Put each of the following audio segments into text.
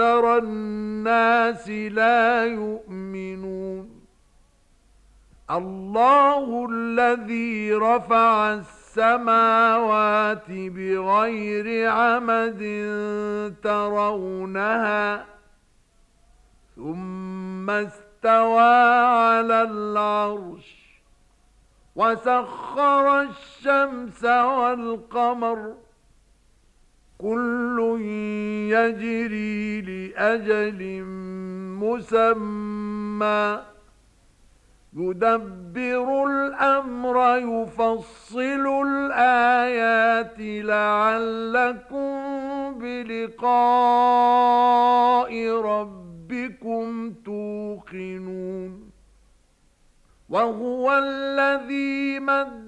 الناس لا يؤمنون. الله الذي رفع السماوات بغير عمد ترونها ثم استوى على العرش وسخر الشمس والقمر كل يجري لأجل مسمى. يدبر الأمر، يفصل الآيات، لعلكم بلقاء ربكم توقنون. وهو الذي مد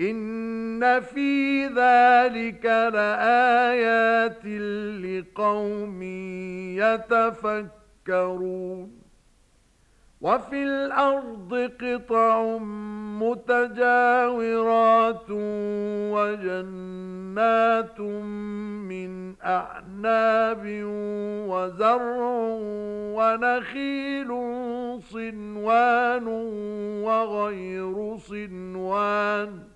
إن في ذلك لآيات لقوم يتفكرون وفي الأرض قطع متجاورات وجنات من أعناب وزرع ونخيل صنوان وغير صنوان